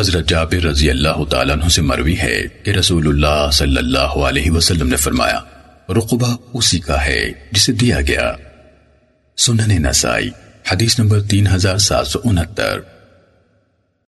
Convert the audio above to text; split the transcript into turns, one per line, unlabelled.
حضرت جابر رضی اللہ تعالیٰ عنہ سے مروی ہے کہ رسول اللہ صلی اللہ علیہ وسلم نے فرمایا، رقبہ اسی کا ہے جسے دیا گیا۔ سنن نسائی، حدیث نمبر تین ہزار سات سو انہتر۔